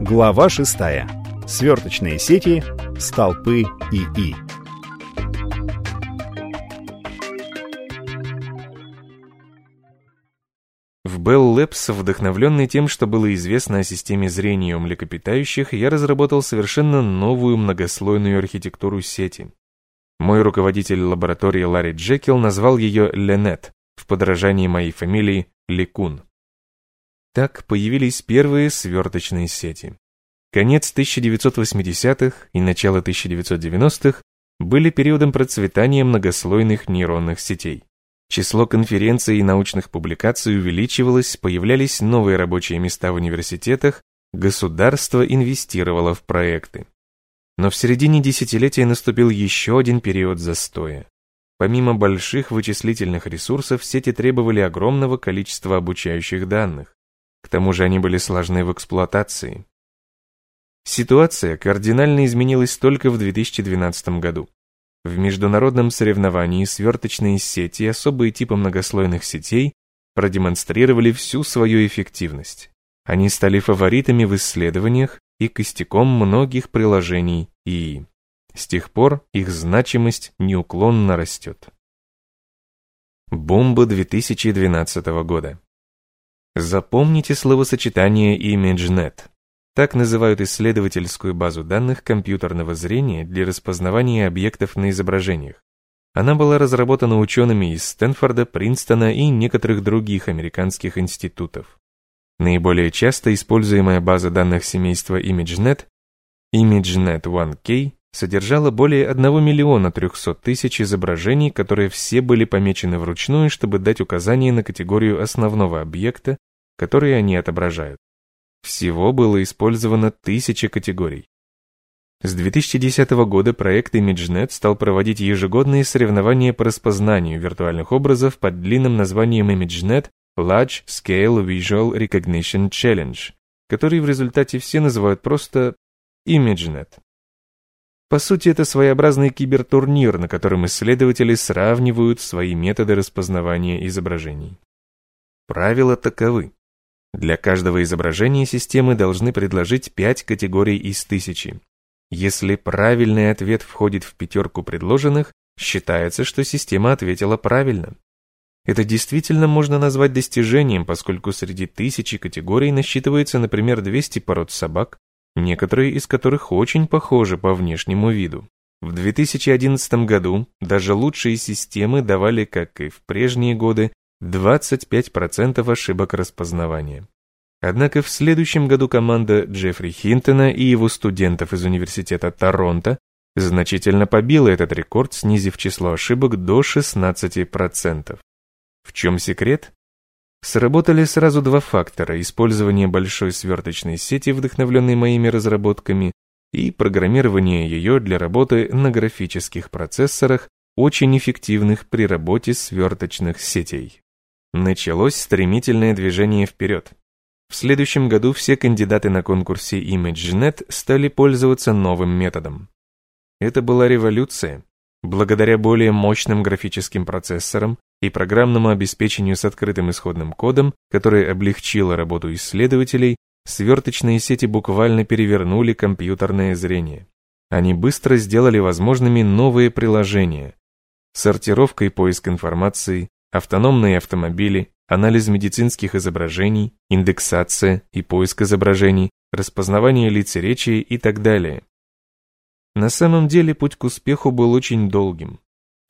Глава 6. Сверточные сети, столпы ИИ. В Bell Labs, вдохновленный тем, что было известно о системе зрения у млекопитающих, я разработал совершенно новую многослойную архитектуру сети. Мой руководитель лаборатории Ларри Джекил назвал ее Ленет, в подражании моей фамилии Ликун. Так появились первые сверточные сети. Конец 1980-х и начало 1990-х были периодом процветания многослойных нейронных сетей. Число конференций и научных публикаций увеличивалось, появлялись новые рабочие места в университетах, государство инвестировало в проекты. Но в середине десятилетия наступил еще один период застоя. Помимо больших вычислительных ресурсов, сети требовали огромного количества обучающих данных. К тому же они были сложны в эксплуатации. Ситуация кардинально изменилась только в 2012 году. В международном соревновании сверточные сети и особые типы многослойных сетей продемонстрировали всю свою эффективность. Они стали фаворитами в исследованиях и костяком многих приложений ИИ. С тех пор их значимость неуклонно растет. Бомба 2012 года. Запомните словосочетание ImageNet. Так называют исследовательскую базу данных компьютерного зрения для распознавания объектов на изображениях. Она была разработана учеными из Стэнфорда, Принстона и некоторых других американских институтов. Наиболее часто используемая база данных семейства ImageNet, ImageNet 1K, содержала более 1 миллиона 300 тысяч изображений, которые все были помечены вручную, чтобы дать указание на категорию основного объекта, который они отображают. Всего было использовано тысячи категорий. С 2010 года проект ImageNet стал проводить ежегодные соревнования по распознанию виртуальных образов под длинным названием ImageNet Large Scale Visual Recognition Challenge, который в результате все называют просто ImageNet. По сути, это своеобразный кибертурнир, на котором исследователи сравнивают свои методы распознавания изображений. Правила таковы. Для каждого изображения системы должны предложить 5 категорий из тысячи. Если правильный ответ входит в пятерку предложенных, считается, что система ответила правильно. Это действительно можно назвать достижением, поскольку среди тысячи категорий насчитывается, например, 200 пород собак, некоторые из которых очень похожи по внешнему виду. В 2011 году даже лучшие системы давали, как и в прежние годы, 25% ошибок распознавания. Однако в следующем году команда Джеффри Хинтона и его студентов из Университета Торонто значительно побила этот рекорд, снизив число ошибок до 16%. В чем секрет? Сработали сразу два фактора – использование большой сверточной сети, вдохновленной моими разработками, и программирование ее для работы на графических процессорах, очень эффективных при работе сверточных сетей. Началось стремительное движение вперед. В следующем году все кандидаты на конкурсе ImageNet стали пользоваться новым методом. Это была революция. Благодаря более мощным графическим процессорам, и программному обеспечению с открытым исходным кодом, которое облегчило работу исследователей, сверточные сети буквально перевернули компьютерное зрение. Они быстро сделали возможными новые приложения. Сортировка и поиск информации, автономные автомобили, анализ медицинских изображений, индексация и поиск изображений, распознавание лиц и речи и так далее. На самом деле путь к успеху был очень долгим.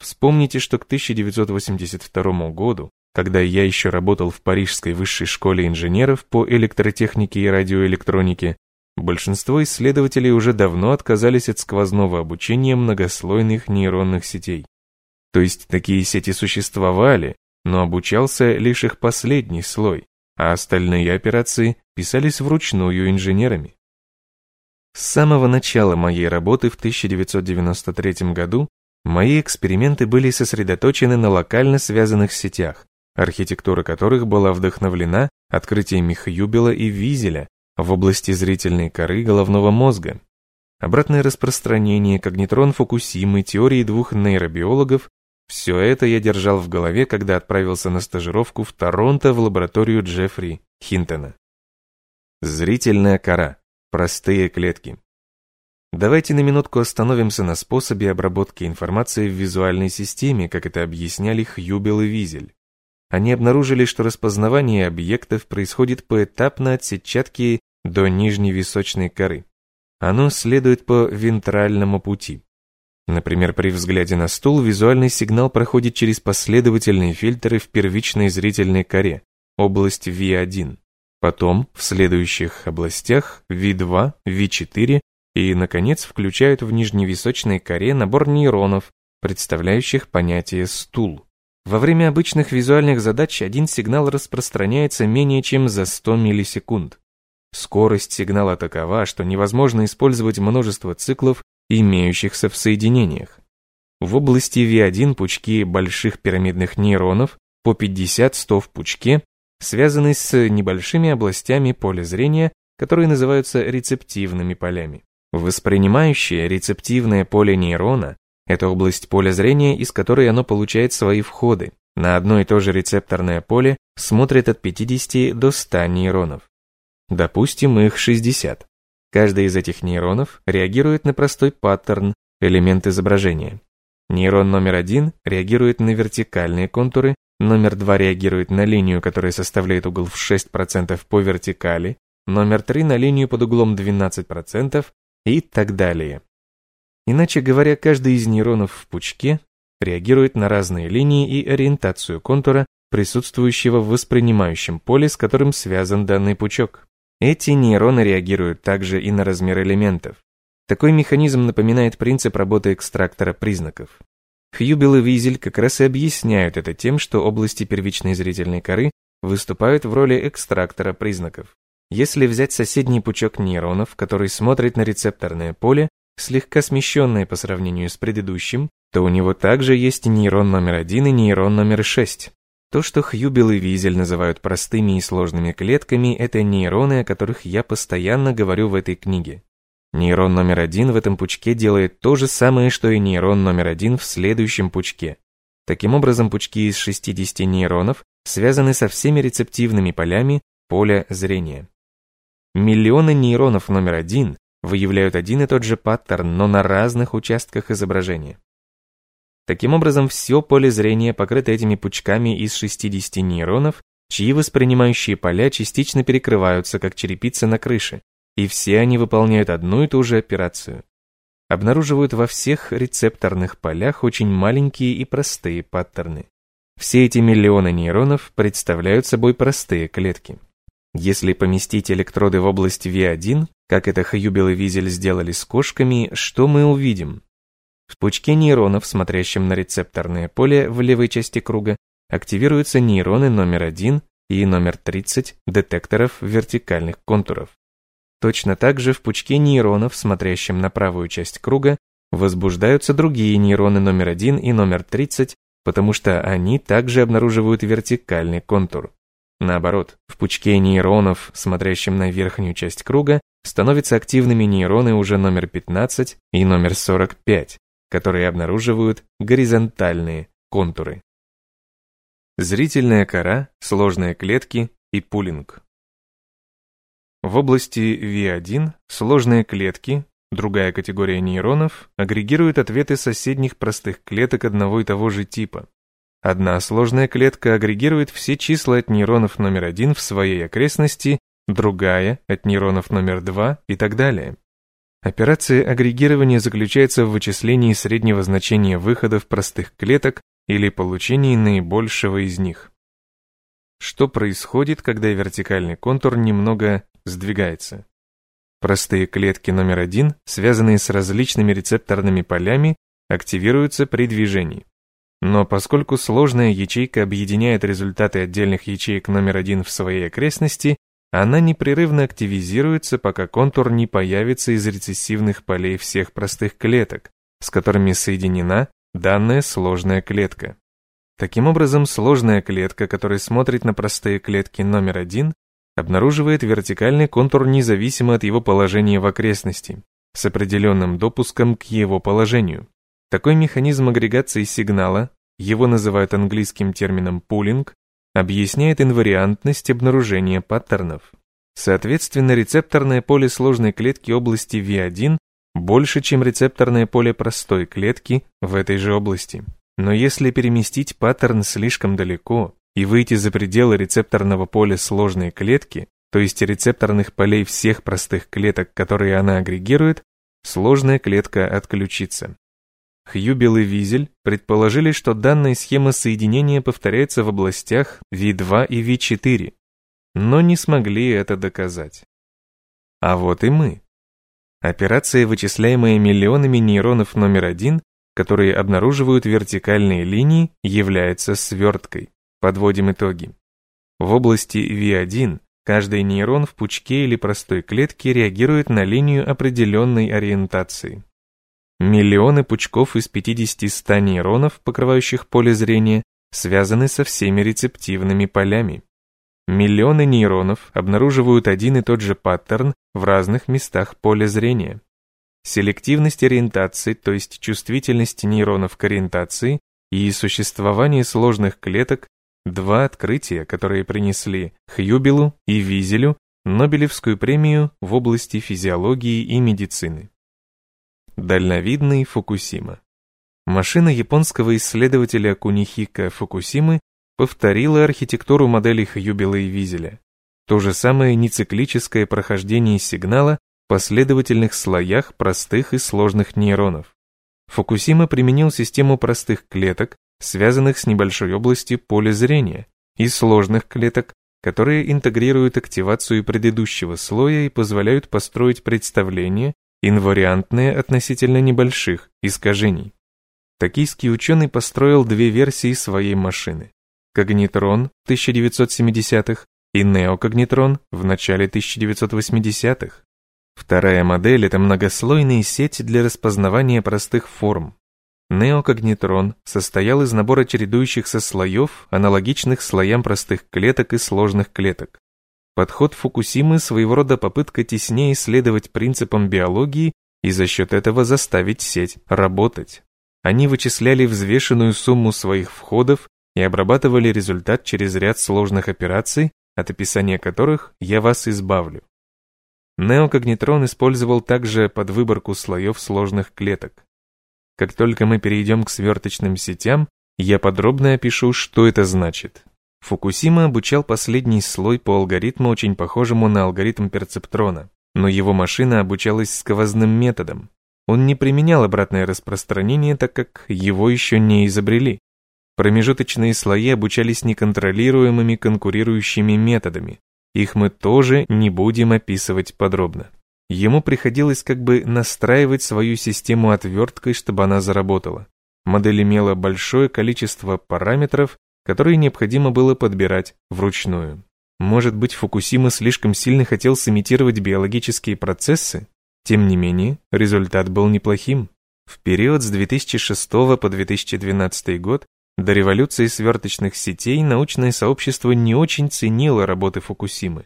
Вспомните, что к 1982 году, когда я еще работал в Парижской высшей школе инженеров по электротехнике и радиоэлектронике, большинство исследователей уже давно отказались от сквозного обучения многослойных нейронных сетей. То есть такие сети существовали, но обучался лишь их последний слой, а остальные операции писались вручную инженерами. С самого начала моей работы в 1993 году Мои эксперименты были сосредоточены на локально связанных сетях, архитектура которых была вдохновлена открытиями Хьюбела и Визеля в области зрительной коры головного мозга. Обратное распространение когнитрон Фукусимы теории двух нейробиологов Все это я держал в голове, когда отправился на стажировку в Торонто в лабораторию Джеффри Хинтона. Зрительная кора. Простые клетки. Давайте на минутку остановимся на способе обработки информации в визуальной системе, как это объясняли Хьюбел и Визель. Они обнаружили, что распознавание объектов происходит поэтапно от сетчатки до нижней височной коры. Оно следует по вентральному пути. Например, при взгляде на стул визуальный сигнал проходит через последовательные фильтры в первичной зрительной коре, область V1. Потом в следующих областях V2, V4 и, наконец, включают в нижневисочной коре набор нейронов, представляющих понятие «стул». Во время обычных визуальных задач один сигнал распространяется менее чем за 100 миллисекунд. Скорость сигнала такова, что невозможно использовать множество циклов, имеющихся в соединениях. В области V1 пучки больших пирамидных нейронов по 50-100 в пучке связаны с небольшими областями поля зрения, которые называются рецептивными полями. Воспринимающее рецептивное поле нейрона – это область поля зрения, из которой оно получает свои входы. На одно и то же рецепторное поле смотрит от 50 до 100 нейронов. Допустим, их 60. Каждый из этих нейронов реагирует на простой паттерн, элемент изображения. Нейрон номер один реагирует на вертикальные контуры, номер два реагирует на линию, которая составляет угол в 6% по вертикали, номер три на линию под углом 12%, и так далее. Иначе говоря, каждый из нейронов в пучке реагирует на разные линии и ориентацию контура, присутствующего в воспринимающем поле, с которым связан данный пучок. Эти нейроны реагируют также и на размер элементов. Такой механизм напоминает принцип работы экстрактора признаков. Хьюбел и Визель как раз и объясняют это тем, что области первичной зрительной коры выступают в роли экстрактора признаков. Если взять соседний пучок нейронов, который смотрит на рецепторное поле, слегка смещенное по сравнению с предыдущим, то у него также есть нейрон номер один и нейрон номер шесть. То, что Хьюбел и Визель называют простыми и сложными клетками, это нейроны, о которых я постоянно говорю в этой книге. Нейрон номер один в этом пучке делает то же самое, что и нейрон номер один в следующем пучке. Таким образом, пучки из 60 нейронов связаны со всеми рецептивными полями поля зрения. Миллионы нейронов номер один выявляют один и тот же паттерн, но на разных участках изображения. Таким образом, все поле зрения покрыто этими пучками из 60 нейронов, чьи воспринимающие поля частично перекрываются, как черепица на крыше, и все они выполняют одну и ту же операцию. Обнаруживают во всех рецепторных полях очень маленькие и простые паттерны. Все эти миллионы нейронов представляют собой простые клетки. Если поместить электроды в область V1, как это Хьюбел и Визель сделали с кошками, что мы увидим? В пучке нейронов, смотрящем на рецепторное поле в левой части круга, активируются нейроны номер 1 и номер 30 детекторов вертикальных контуров. Точно так же в пучке нейронов, смотрящем на правую часть круга, возбуждаются другие нейроны номер 1 и номер 30, потому что они также обнаруживают вертикальный контур. Наоборот, в пучке нейронов, смотрящем на верхнюю часть круга, становятся активными нейроны уже номер 15 и номер 45, которые обнаруживают горизонтальные контуры. Зрительная кора, сложные клетки и пулинг. В области V1 сложные клетки, другая категория нейронов, агрегируют ответы соседних простых клеток одного и того же типа. Одна сложная клетка агрегирует все числа от нейронов номер один в своей окрестности, другая – от нейронов номер два и так далее. Операция агрегирования заключается в вычислении среднего значения выходов простых клеток или получении наибольшего из них. Что происходит, когда вертикальный контур немного сдвигается? Простые клетки номер один, связанные с различными рецепторными полями, активируются при движении. Но поскольку сложная ячейка объединяет результаты отдельных ячеек номер один в своей окрестности, она непрерывно активизируется, пока контур не появится из рецессивных полей всех простых клеток, с которыми соединена данная сложная клетка. Таким образом, сложная клетка, которая смотрит на простые клетки номер один, обнаруживает вертикальный контур независимо от его положения в окрестности, с определенным допуском к его положению. Такой механизм агрегации сигнала его называют английским термином пулинг, объясняет инвариантность обнаружения паттернов. Соответственно, рецепторное поле сложной клетки области V1 больше, чем рецепторное поле простой клетки в этой же области. Но если переместить паттерн слишком далеко и выйти за пределы рецепторного поля сложной клетки, то есть рецепторных полей всех простых клеток, которые она агрегирует, сложная клетка отключится. Хьюбел и Визель предположили, что данная схема соединения повторяется в областях V2 и V4, но не смогли это доказать. А вот и мы. Операция, вычисляемая миллионами нейронов номер один, которые обнаруживают вертикальные линии, является сверткой. Подводим итоги. В области V1 каждый нейрон в пучке или простой клетке реагирует на линию определенной ориентации. Миллионы пучков из 50-100 нейронов, покрывающих поле зрения, связаны со всеми рецептивными полями. Миллионы нейронов обнаруживают один и тот же паттерн в разных местах поля зрения. Селективность ориентации, то есть чувствительность нейронов к ориентации и существование сложных клеток – два открытия, которые принесли Хьюбелу и Визелю Нобелевскую премию в области физиологии и медицины. Дальновидный Фукусима Машина японского исследователя Кунихика Фукусимы повторила архитектуру моделей Хьюбела и Визеля. То же самое нециклическое прохождение сигнала в последовательных слоях простых и сложных нейронов. Фукусима применил систему простых клеток, связанных с небольшой областью поля зрения, и сложных клеток, которые интегрируют активацию предыдущего слоя и позволяют построить представление, инвариантное относительно небольших искажений. Токийский ученый построил две версии своей машины. Когнитрон 1970-х и неокогнитрон в начале 1980-х. Вторая модель – это многослойные сети для распознавания простых форм. Неокогнитрон состоял из набора чередующихся слоев, аналогичных слоям простых клеток и сложных клеток. Подход Фукусимы – своего рода попытка теснее исследовать принципам биологии и за счет этого заставить сеть работать. Они вычисляли взвешенную сумму своих входов и обрабатывали результат через ряд сложных операций, от описания которых я вас избавлю. Неокогнитрон использовал также подвыборку слоев сложных клеток. Как только мы перейдем к сверточным сетям, я подробно опишу, что это значит. Фукусима обучал последний слой по алгоритму, очень похожему на алгоритм перцептрона, но его машина обучалась сквозным методом. Он не применял обратное распространение, так как его еще не изобрели. Промежуточные слои обучались неконтролируемыми конкурирующими методами. Их мы тоже не будем описывать подробно. Ему приходилось как бы настраивать свою систему отверткой, чтобы она заработала. Модель имела большое количество параметров, которые необходимо было подбирать вручную. Может быть, Фукусима слишком сильно хотел сымитировать биологические процессы? Тем не менее, результат был неплохим. В период с 2006 по 2012 год до революции сверточных сетей научное сообщество не очень ценило работы Фукусимы.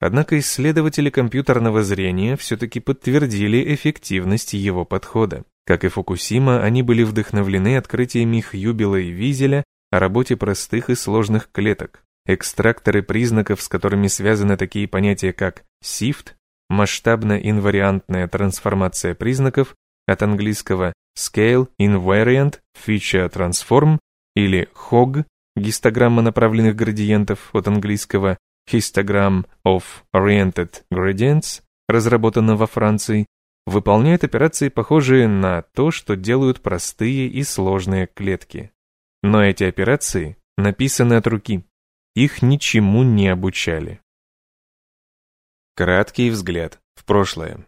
Однако исследователи компьютерного зрения все-таки подтвердили эффективность его подхода. Как и Фукусима, они были вдохновлены открытиями Хьюбела и Визеля о работе простых и сложных клеток. Экстракторы признаков, с которыми связаны такие понятия, как SIFT, масштабно-инвариантная трансформация признаков, от английского Scale Invariant Feature Transform, или HOG, гистограмма направленных градиентов от английского Histogram of Oriented Gradients, разработана во Франции, выполняет операции, похожие на то, что делают простые и сложные клетки. Но эти операции написаны от руки. Их ничему не обучали. Краткий взгляд в прошлое.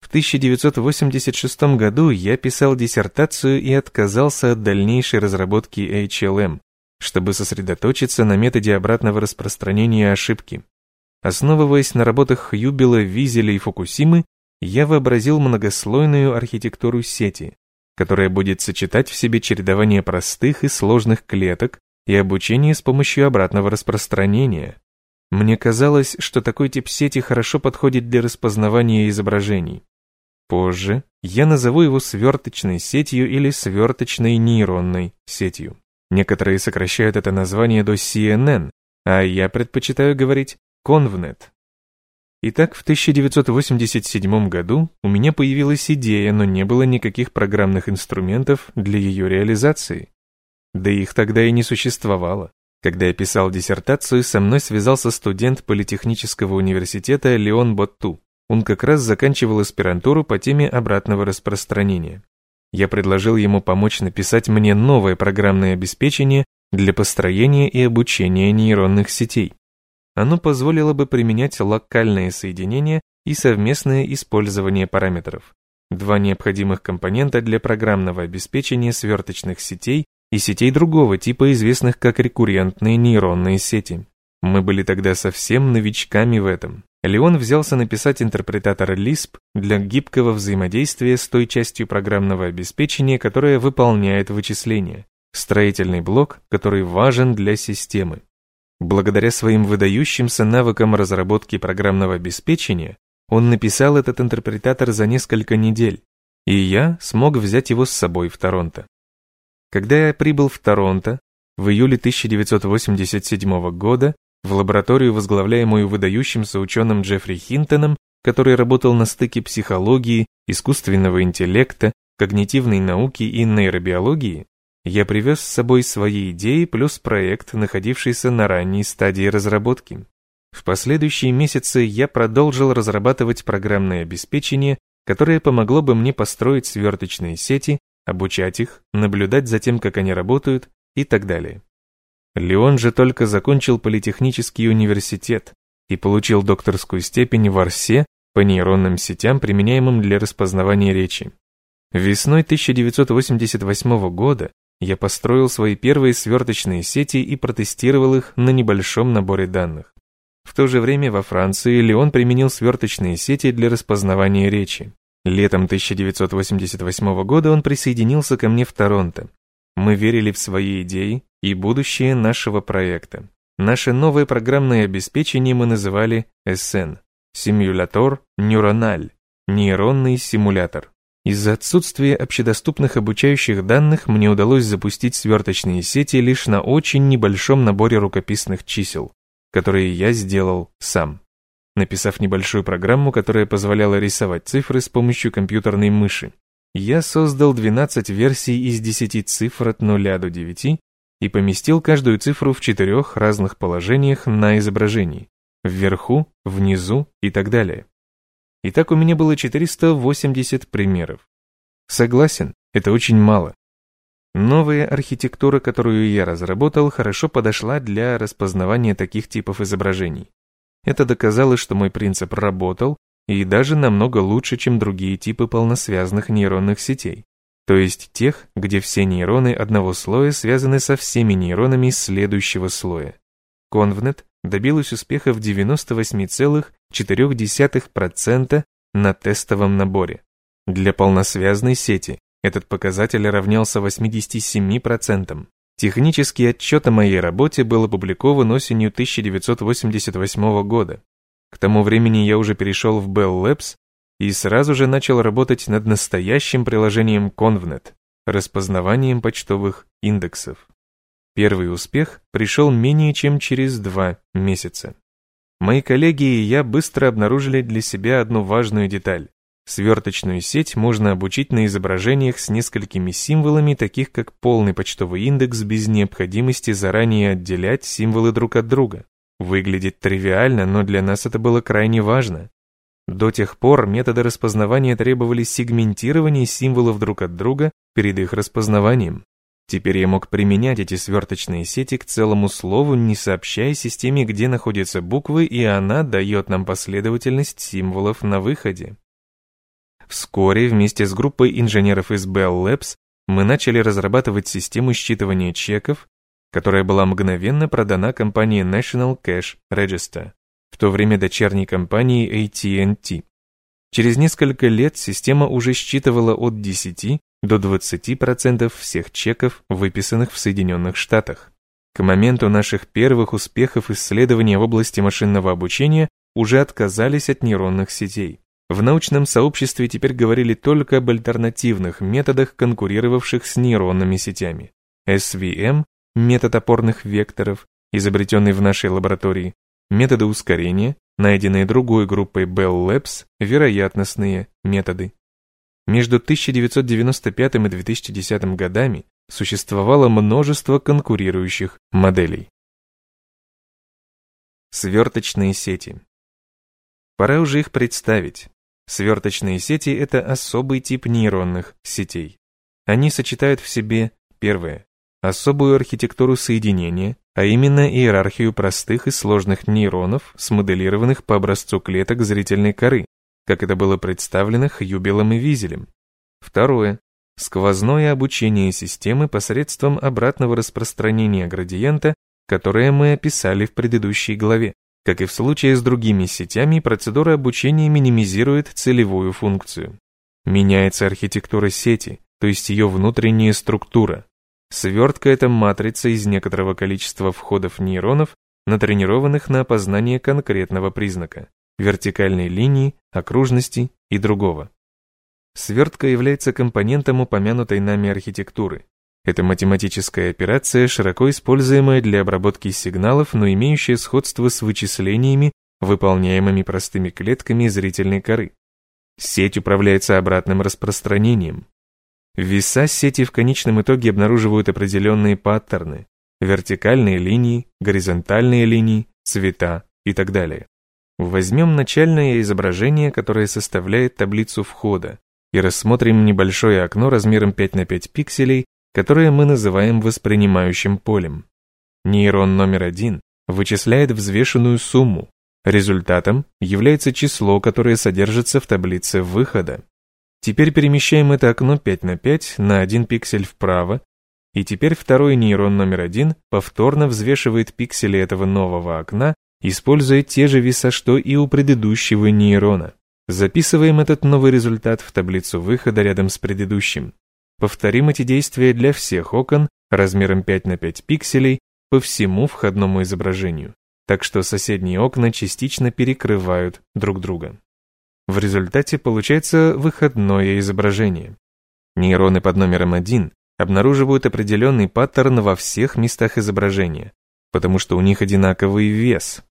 В 1986 году я писал диссертацию и отказался от дальнейшей разработки HLM, чтобы сосредоточиться на методе обратного распространения ошибки. Основываясь на работах Хьюбела, Визеля и Фукусимы, я вообразил многослойную архитектуру сети, которая будет сочетать в себе чередование простых и сложных клеток и обучение с помощью обратного распространения. Мне казалось, что такой тип сети хорошо подходит для распознавания изображений. Позже я назову его сверточной сетью или сверточной нейронной сетью. Некоторые сокращают это название до CNN, а я предпочитаю говорить ConvNet. Итак, в 1987 году у меня появилась идея, но не было никаких программных инструментов для ее реализации. Да их тогда и не существовало. Когда я писал диссертацию, со мной связался студент Политехнического университета Леон Ботту. Он как раз заканчивал аспирантуру по теме обратного распространения. Я предложил ему помочь написать мне новое программное обеспечение для построения и обучения нейронных сетей. Оно позволило бы применять локальные соединения и совместное использование параметров. Два необходимых компонента для программного обеспечения сверточных сетей и сетей другого типа, известных как рекуррентные нейронные сети. Мы были тогда совсем новичками в этом. Леон взялся написать интерпретатор Lisp для гибкого взаимодействия с той частью программного обеспечения, которая выполняет вычисления. Строительный блок, который важен для системы. Благодаря своим выдающимся навыкам разработки программного обеспечения, он написал этот интерпретатор за несколько недель, и я смог взять его с собой в Торонто. Когда я прибыл в Торонто в июле 1987 года в лабораторию, возглавляемую выдающимся ученым Джеффри Хинтоном, который работал на стыке психологии, искусственного интеллекта, когнитивной науки и нейробиологии, я привез с собой свои идеи плюс проект, находившийся на ранней стадии разработки. В последующие месяцы я продолжил разрабатывать программное обеспечение, которое помогло бы мне построить сверточные сети, обучать их, наблюдать за тем, как они работают и так далее. Леон же только закончил политехнический университет и получил докторскую степень в Арсе по нейронным сетям, применяемым для распознавания речи. Весной 1988 года я построил свои первые сверточные сети и протестировал их на небольшом наборе данных. В то же время во Франции Леон применил сверточные сети для распознавания речи. Летом 1988 года он присоединился ко мне в Торонто. Мы верили в свои идеи и будущее нашего проекта. Наше новое программное обеспечение мы называли SN – симулятор нейрональ, нейронный симулятор. Из-за отсутствия общедоступных обучающих данных мне удалось запустить сверточные сети лишь на очень небольшом наборе рукописных чисел, которые я сделал сам. Написав небольшую программу, которая позволяла рисовать цифры с помощью компьютерной мыши, я создал 12 версий из 10 цифр от 0 до 9 и поместил каждую цифру в четырех разных положениях на изображении – вверху, внизу и так далее. Итак, у меня было 480 примеров. Согласен, это очень мало. Новая архитектура, которую я разработал, хорошо подошла для распознавания таких типов изображений. Это доказало, что мой принцип работал, и даже намного лучше, чем другие типы полносвязанных нейронных сетей то есть тех, где все нейроны одного слоя связаны со всеми нейронами следующего слоя. ConvNet добилась успеха в 98,4% на тестовом наборе. Для полносвязной сети этот показатель равнялся 87%. Технический отчет о моей работе был опубликован осенью 1988 года. К тому времени я уже перешел в Bell Labs и сразу же начал работать над настоящим приложением ConvNet, распознаванием почтовых индексов. Первый успех пришел менее чем через два месяца. Мои коллеги и я быстро обнаружили для себя одну важную деталь. Сверточную сеть можно обучить на изображениях с несколькими символами, таких как полный почтовый индекс без необходимости заранее отделять символы друг от друга. Выглядит тривиально, но для нас это было крайне важно. До тех пор методы распознавания требовали сегментирования символов друг от друга перед их распознаванием. Теперь я мог применять эти сверточные сети к целому слову, не сообщая системе, где находятся буквы, и она дает нам последовательность символов на выходе. Вскоре вместе с группой инженеров из Bell Labs мы начали разрабатывать систему считывания чеков, которая была мгновенно продана компании National Cash Register в то время дочерней компании AT&T. Через несколько лет система уже считывала от 10 до 20% всех чеков, выписанных в Соединенных Штатах. К моменту наших первых успехов исследования в области машинного обучения уже отказались от нейронных сетей. В научном сообществе теперь говорили только об альтернативных методах, конкурировавших с нейронными сетями. SVM – метод опорных векторов, изобретенный в нашей лаборатории, методы ускорения, найденные другой группой Bell Labs, вероятностные методы. Между 1995 и 2010 годами существовало множество конкурирующих моделей. Сверточные сети. Пора уже их представить. Сверточные сети – это особый тип нейронных сетей. Они сочетают в себе, первое, особую архитектуру соединения, а именно иерархию простых и сложных нейронов, смоделированных по образцу клеток зрительной коры, как это было представлено Хьюбелом и Визелем. Второе. Сквозное обучение системы посредством обратного распространения градиента, которое мы описали в предыдущей главе. Как и в случае с другими сетями, процедура обучения минимизирует целевую функцию. Меняется архитектура сети, то есть ее внутренняя структура. Свертка – это матрица из некоторого количества входов нейронов, натренированных на опознание конкретного признака – вертикальной линии, окружности и другого. Свертка является компонентом упомянутой нами архитектуры. Это математическая операция, широко используемая для обработки сигналов, но имеющая сходство с вычислениями, выполняемыми простыми клетками зрительной коры. Сеть управляется обратным распространением. Веса сети в конечном итоге обнаруживают определенные паттерны, вертикальные линии, горизонтальные линии, цвета и так далее. Возьмем начальное изображение, которое составляет таблицу входа, и рассмотрим небольшое окно размером 5 на 5 пикселей, которое мы называем воспринимающим полем. Нейрон номер один вычисляет взвешенную сумму. Результатом является число, которое содержится в таблице выхода. Теперь перемещаем это окно 5 на 5 на 1 пиксель вправо, и теперь второй нейрон номер один повторно взвешивает пиксели этого нового окна, используя те же веса, что и у предыдущего нейрона. Записываем этот новый результат в таблицу выхода рядом с предыдущим. Повторим эти действия для всех окон размером 5 на 5 пикселей по всему входному изображению, так что соседние окна частично перекрывают друг друга. В результате получается выходное изображение. Нейроны под номером 1 обнаруживают определенный паттерн во всех местах изображения, потому что у них одинаковый вес.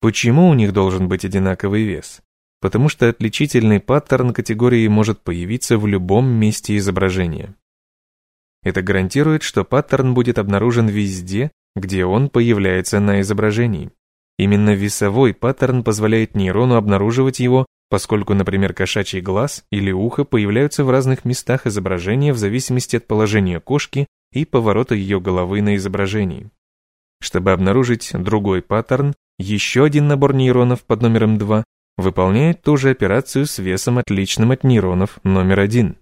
Почему у них должен быть одинаковый вес? Потому что отличительный паттерн категории может появиться в любом месте изображения. Это гарантирует, что паттерн будет обнаружен везде, где он появляется на изображении. Именно весовой паттерн позволяет нейрону обнаруживать его поскольку, например, кошачий глаз или ухо появляются в разных местах изображения в зависимости от положения кошки и поворота ее головы на изображении. Чтобы обнаружить другой паттерн, еще один набор нейронов под номером 2 выполняет ту же операцию с весом отличным от нейронов номер 1.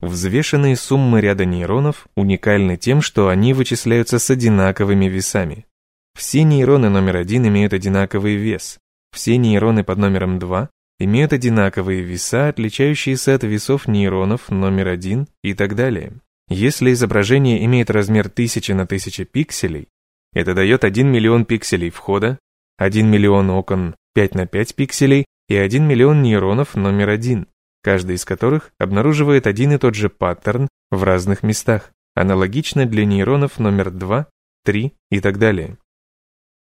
Взвешенные суммы ряда нейронов уникальны тем, что они вычисляются с одинаковыми весами. Все нейроны номер 1 имеют одинаковый вес, все нейроны под номером 2 имеют одинаковые веса, отличающиеся от весов нейронов номер один и так далее. Если изображение имеет размер 1000 на 1000 пикселей, это дает 1 миллион пикселей входа, 1 миллион окон 5 на 5 пикселей и 1 миллион нейронов номер один, каждый из которых обнаруживает один и тот же паттерн в разных местах, аналогично для нейронов номер 2, 3 и так далее.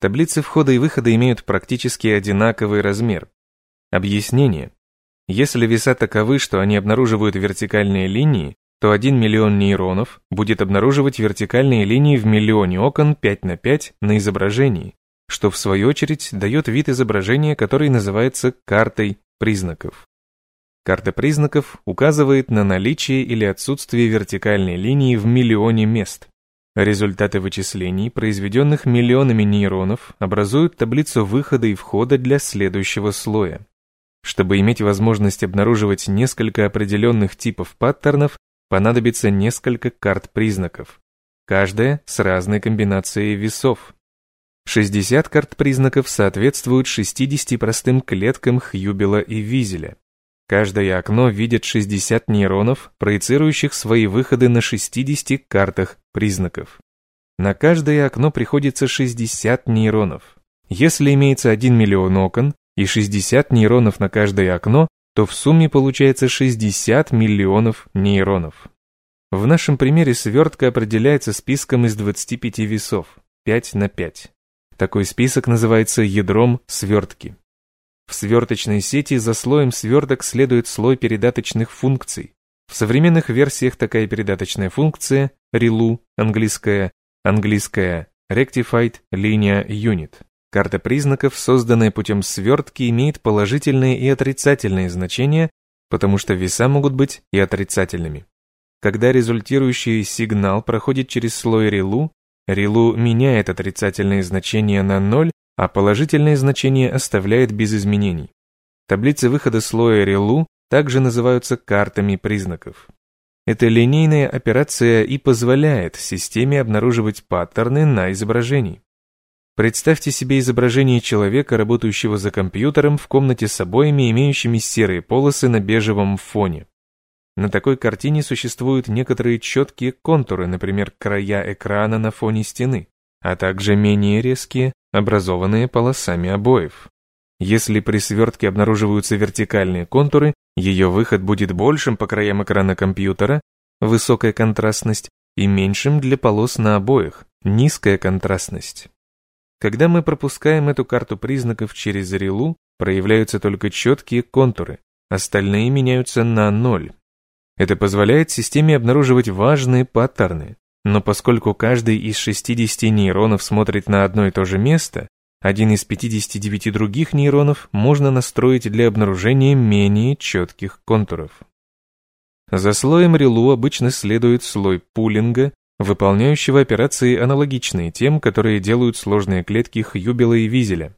Таблицы входа и выхода имеют практически одинаковый размер, Объяснение. Если веса таковы, что они обнаруживают вертикальные линии, то 1 миллион нейронов будет обнаруживать вертикальные линии в миллионе окон 5 на 5 на изображении, что в свою очередь дает вид изображения, который называется картой признаков. Карта признаков указывает на наличие или отсутствие вертикальной линии в миллионе мест. Результаты вычислений, произведенных миллионами нейронов, образуют таблицу выхода и входа для следующего слоя. Чтобы иметь возможность обнаруживать несколько определенных типов паттернов, понадобится несколько карт признаков, каждая с разной комбинацией весов. 60 карт признаков соответствуют 60 простым клеткам Хьюбела и Визеля. Каждое окно видит 60 нейронов, проецирующих свои выходы на 60 картах признаков. На каждое окно приходится 60 нейронов. Если имеется 1 миллион окон, и 60 нейронов на каждое окно, то в сумме получается 60 миллионов нейронов. В нашем примере свертка определяется списком из 25 весов, 5 на 5. Такой список называется ядром свертки. В сверточной сети за слоем сверток следует слой передаточных функций. В современных версиях такая передаточная функция ReLU, английская, английская Rectified Linear Unit. Карта признаков, созданная путем свертки, имеет положительные и отрицательные значения, потому что веса могут быть и отрицательными. Когда результирующий сигнал проходит через слой ReLU, ReLU меняет отрицательные значения на 0, а положительные значения оставляет без изменений. Таблицы выхода слоя ReLU также называются картами признаков. Эта линейная операция и позволяет системе обнаруживать паттерны на изображении. Представьте себе изображение человека, работающего за компьютером в комнате с обоями, имеющими серые полосы на бежевом фоне. На такой картине существуют некоторые четкие контуры, например, края экрана на фоне стены, а также менее резкие, образованные полосами обоев. Если при свертке обнаруживаются вертикальные контуры, ее выход будет большим по краям экрана компьютера, высокая контрастность, и меньшим для полос на обоях, низкая контрастность. Когда мы пропускаем эту карту признаков через релу, проявляются только четкие контуры, остальные меняются на ноль. Это позволяет системе обнаруживать важные паттерны. Но поскольку каждый из 60 нейронов смотрит на одно и то же место, один из 59 других нейронов можно настроить для обнаружения менее четких контуров. За слоем релу обычно следует слой пулинга, выполняющего операции аналогичные тем, которые делают сложные клетки Хьюбела и Визеля.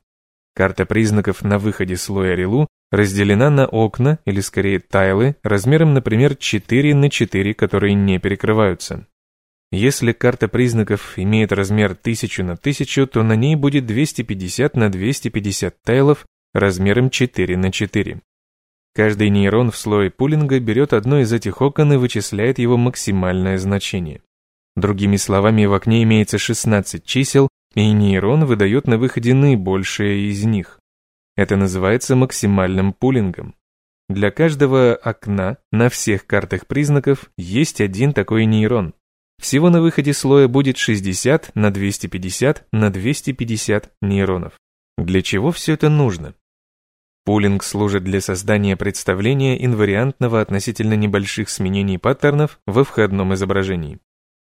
Карта признаков на выходе слоя релу разделена на окна, или скорее тайлы, размером, например, 4 на 4, которые не перекрываются. Если карта признаков имеет размер 1000 на 1000, то на ней будет 250 на 250 тайлов размером 4 на 4. Каждый нейрон в слое пулинга берет одно из этих окон и вычисляет его максимальное значение. Другими словами, в окне имеется 16 чисел, и нейрон выдает на выходе наибольшее из них. Это называется максимальным пулингом. Для каждого окна на всех картах признаков есть один такой нейрон. Всего на выходе слоя будет 60 на 250 на 250 нейронов. Для чего все это нужно? Пулинг служит для создания представления инвариантного относительно небольших сменений паттернов во входном изображении.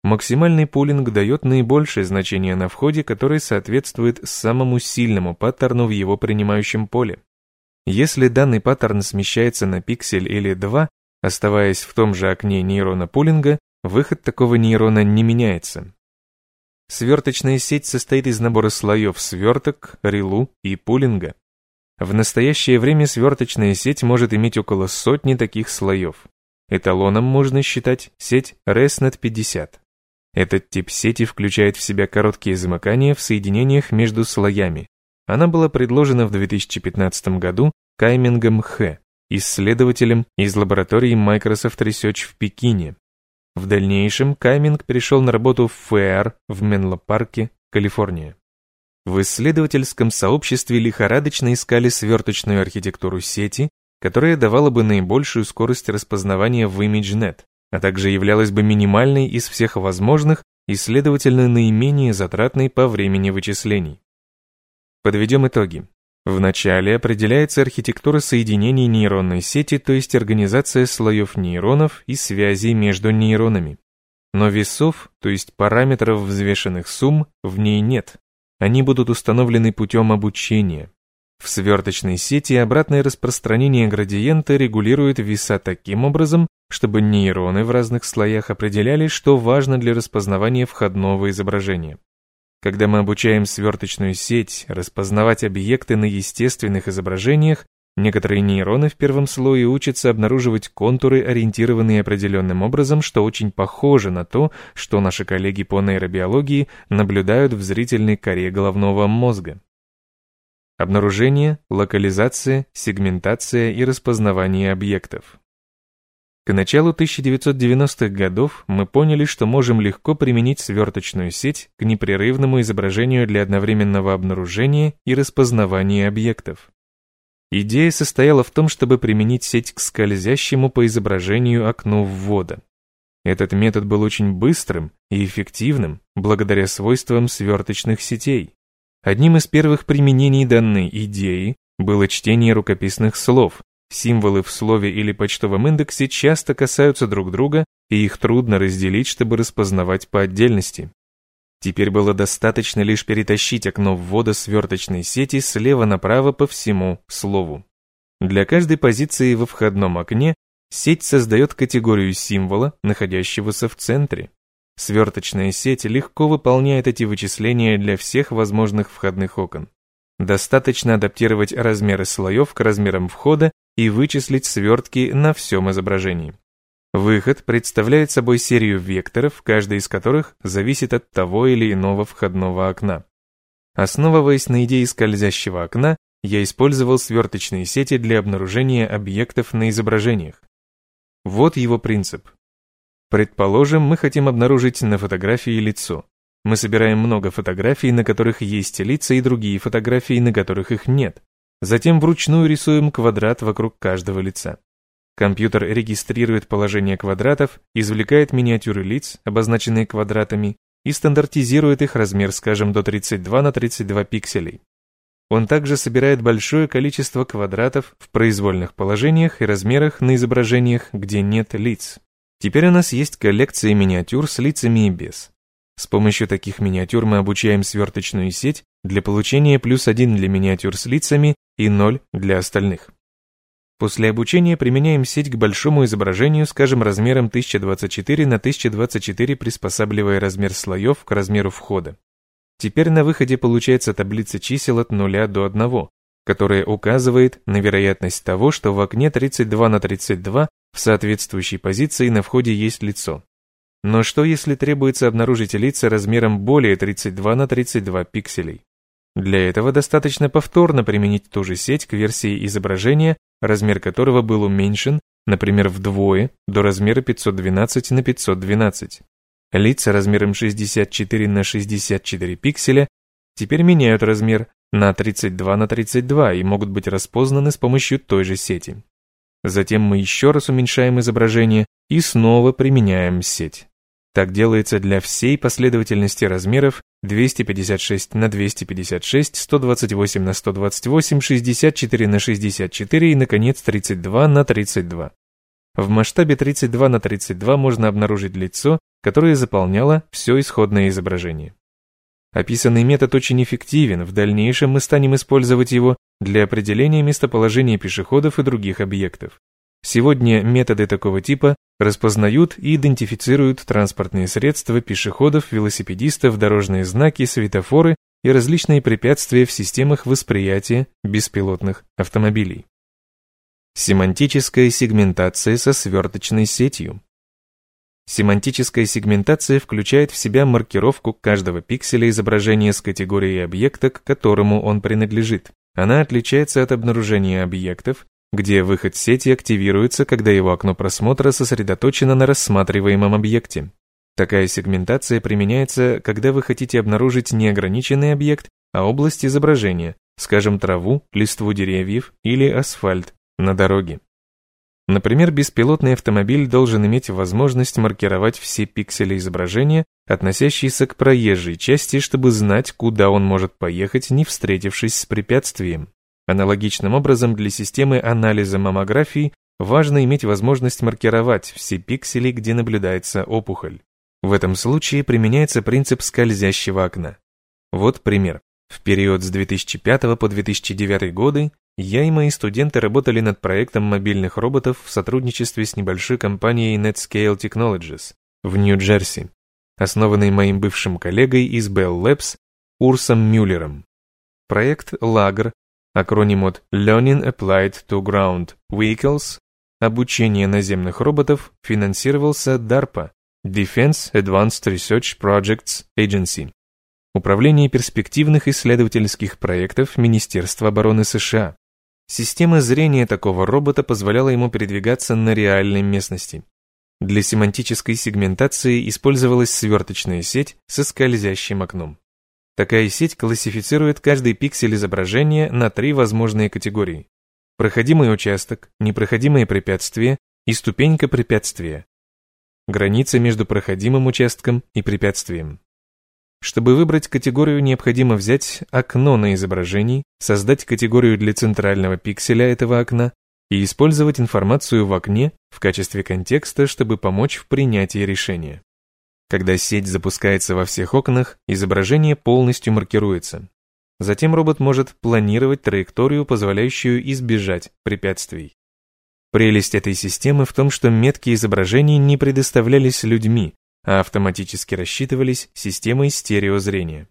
Максимальный пулинг дает наибольшее значение на входе, которое соответствует самому сильному паттерну в его принимающем поле. Если данный паттерн смещается на пиксель или два, оставаясь в том же окне нейрона пулинга, выход такого нейрона не меняется. Сверточная сеть состоит из набора слоев сверток, релу и пулинга. В настоящее время сверточная сеть может иметь около сотни таких слоев. Эталоном можно считать сеть ResNet 50. Этот тип сети включает в себя короткие замыкания в соединениях между слоями. Она была предложена в 2015 году Каймингом Х, исследователем из лаборатории Microsoft Research в Пекине. В дальнейшем Кайминг перешел на работу в FAIR в Менло-парке, Калифорния. В исследовательском сообществе лихорадочно искали сверточную архитектуру сети, которая давала бы наибольшую скорость распознавания в ImageNet, а также являлась бы минимальной из всех возможных и, следовательно, наименее затратной по времени вычислений. Подведем итоги. Вначале определяется архитектура соединений нейронной сети, то есть организация слоев нейронов и связей между нейронами. Но весов, то есть параметров взвешенных сумм, в ней нет. Они будут установлены путем обучения. В сверточной сети обратное распространение градиента регулирует веса таким образом, чтобы нейроны в разных слоях определяли, что важно для распознавания входного изображения. Когда мы обучаем сверточную сеть распознавать объекты на естественных изображениях, некоторые нейроны в первом слое учатся обнаруживать контуры, ориентированные определенным образом, что очень похоже на то, что наши коллеги по нейробиологии наблюдают в зрительной коре головного мозга. Обнаружение, локализация, сегментация и распознавание объектов. К началу 1990-х годов мы поняли, что можем легко применить сверточную сеть к непрерывному изображению для одновременного обнаружения и распознавания объектов. Идея состояла в том, чтобы применить сеть к скользящему по изображению окну ввода. Этот метод был очень быстрым и эффективным благодаря свойствам сверточных сетей. Одним из первых применений данной идеи было чтение рукописных слов. Символы в слове или почтовом индексе часто касаются друг друга, и их трудно разделить, чтобы распознавать по отдельности. Теперь было достаточно лишь перетащить окно ввода сверточной сети слева направо по всему слову. Для каждой позиции во входном окне сеть создает категорию символа, находящегося в центре. Сверточная сеть легко выполняет эти вычисления для всех возможных входных окон. Достаточно адаптировать размеры слоев к размерам входа и вычислить свертки на всем изображении. Выход представляет собой серию векторов, каждый из которых зависит от того или иного входного окна. Основываясь на идее скользящего окна, я использовал сверточные сети для обнаружения объектов на изображениях. Вот его принцип. Предположим, мы хотим обнаружить на фотографии лицо. Мы собираем много фотографий, на которых есть лица, и другие фотографии, на которых их нет. Затем вручную рисуем квадрат вокруг каждого лица. Компьютер регистрирует положение квадратов, извлекает миниатюры лиц, обозначенные квадратами, и стандартизирует их размер, скажем, до 32 на 32 пикселей. Он также собирает большое количество квадратов в произвольных положениях и размерах на изображениях, где нет лиц. Теперь у нас есть коллекция миниатюр с лицами и без. С помощью таких миниатюр мы обучаем сверточную сеть для получения плюс 1 для миниатюр с лицами и 0 для остальных. После обучения применяем сеть к большому изображению, скажем, размером 1024 на 1024, приспосабливая размер слоев к размеру входа. Теперь на выходе получается таблица чисел от 0 до 1, которая указывает на вероятность того, что в окне 32 на 32 в соответствующей позиции на входе есть лицо. Но что если требуется обнаружить лица размером более 32 на 32 пикселей? Для этого достаточно повторно применить ту же сеть к версии изображения, размер которого был уменьшен, например, вдвое, до размера 512 на 512. Лица размером 64 на 64 пикселя теперь меняют размер на 32 на 32 и могут быть распознаны с помощью той же сети. Затем мы еще раз уменьшаем изображение и снова применяем сеть. Так делается для всей последовательности размеров 256 на 256, 128 на 128, 64 на 64 и, наконец, 32 на 32. В масштабе 32 на 32 можно обнаружить лицо, которое заполняло все исходное изображение. Описанный метод очень эффективен, в дальнейшем мы станем использовать его для определения местоположения пешеходов и других объектов. Сегодня методы такого типа распознают и идентифицируют транспортные средства, пешеходов, велосипедистов, дорожные знаки, светофоры и различные препятствия в системах восприятия беспилотных автомобилей. Семантическая сегментация со сверточной сетью. Семантическая сегментация включает в себя маркировку каждого пикселя изображения с категорией объекта, к которому он принадлежит. Она отличается от обнаружения объектов, где выход сети активируется, когда его окно просмотра сосредоточено на рассматриваемом объекте. Такая сегментация применяется, когда вы хотите обнаружить неограниченный объект, а область изображения, скажем, траву, листву деревьев или асфальт на дороге. Например, беспилотный автомобиль должен иметь возможность маркировать все пиксели изображения, относящиеся к проезжей части, чтобы знать, куда он может поехать, не встретившись с препятствием. Аналогичным образом для системы анализа маммографии важно иметь возможность маркировать все пиксели, где наблюдается опухоль. В этом случае применяется принцип скользящего окна. Вот пример. В период с 2005 по 2009 годы я и мои студенты работали над проектом мобильных роботов в сотрудничестве с небольшой компанией Netscale Technologies в Нью-Джерси, основанной моим бывшим коллегой из Bell Labs Урсом Мюллером. Проект LAGR акроним от Learning Applied to Ground Vehicles, обучение наземных роботов финансировался DARPA, Defense Advanced Research Projects Agency, Управление перспективных исследовательских проектов Министерства обороны США. Система зрения такого робота позволяла ему передвигаться на реальной местности. Для семантической сегментации использовалась сверточная сеть со скользящим окном. Такая сеть классифицирует каждый пиксель изображения на три возможные категории. проходимый участок, непроходимые препятствия и ступенька препятствия. Граница между проходимым участком и препятствием. Чтобы выбрать категорию, необходимо взять окно на изображении, создать категорию для центрального пикселя этого окна и использовать информацию в окне в качестве контекста, чтобы помочь в принятии решения. Когда сеть запускается во всех окнах, изображение полностью маркируется. Затем робот может планировать траекторию, позволяющую избежать препятствий. Прелесть этой системы в том, что метки изображений не предоставлялись людьми, а автоматически рассчитывались системой стереозрения.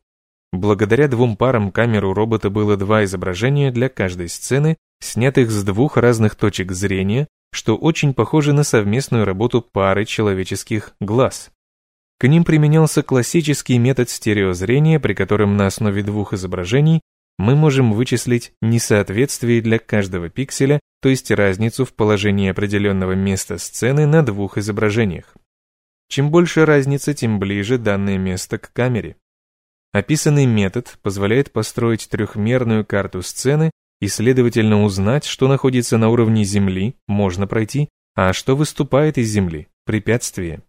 Благодаря двум парам камер у робота было два изображения для каждой сцены, снятых с двух разных точек зрения, что очень похоже на совместную работу пары человеческих глаз. К ним применялся классический метод стереозрения, при котором на основе двух изображений мы можем вычислить несоответствие для каждого пикселя, то есть разницу в положении определенного места сцены на двух изображениях. Чем больше разница, тем ближе данное место к камере. Описанный метод позволяет построить трехмерную карту сцены и, следовательно, узнать, что находится на уровне Земли, можно пройти, а что выступает из Земли, препятствие.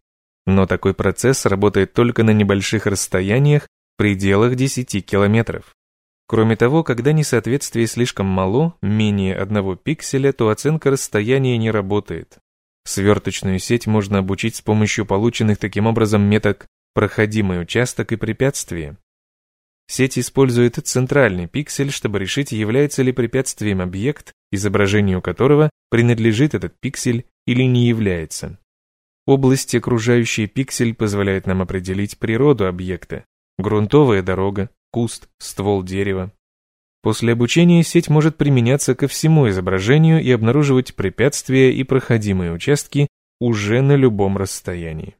Но такой процесс работает только на небольших расстояниях, в пределах 10 километров. Кроме того, когда несоответствие слишком мало, менее одного пикселя, то оценка расстояния не работает. Сверточную сеть можно обучить с помощью полученных таким образом меток «проходимый участок» и «препятствие». Сеть использует центральный пиксель, чтобы решить, является ли препятствием объект, изображению которого принадлежит этот пиксель или не является. Область, окружающая пиксель, позволяет нам определить природу объекта. Грунтовая дорога, куст, ствол дерева, После обучения сеть может применяться ко всему изображению и обнаруживать препятствия и проходимые участки уже на любом расстоянии.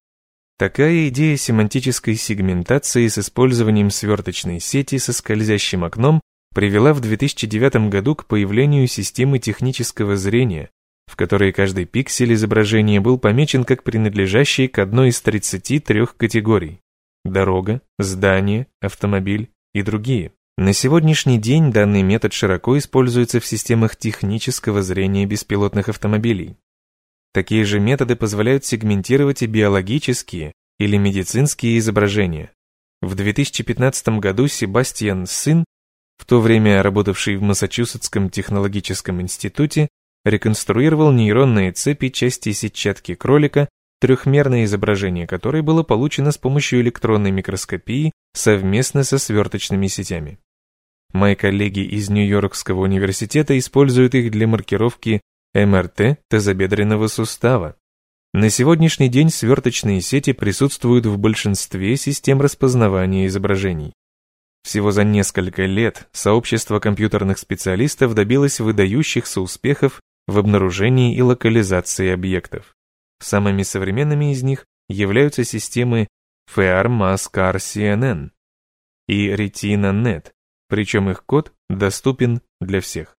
Такая идея семантической сегментации с использованием сверточной сети со скользящим окном привела в 2009 году к появлению системы технического зрения, в которой каждый пиксель изображения был помечен как принадлежащий к одной из 33 категорий – дорога, здание, автомобиль и другие. На сегодняшний день данный метод широко используется в системах технического зрения беспилотных автомобилей. Такие же методы позволяют сегментировать и биологические или медицинские изображения. В 2015 году Себастьян Сын, в то время работавший в Массачусетском технологическом институте, реконструировал нейронные цепи части сетчатки кролика, трехмерное изображение которой было получено с помощью электронной микроскопии совместно со сверточными сетями. Мои коллеги из Нью-Йоркского университета используют их для маркировки МРТ тазобедренного сустава. На сегодняшний день сверточные сети присутствуют в большинстве систем распознавания изображений. Всего за несколько лет сообщество компьютерных специалистов добилось выдающихся успехов в обнаружении и локализации объектов. Самыми современными из них являются системы FAR MASCAR CNN и RetinaNet, причем их код доступен для всех.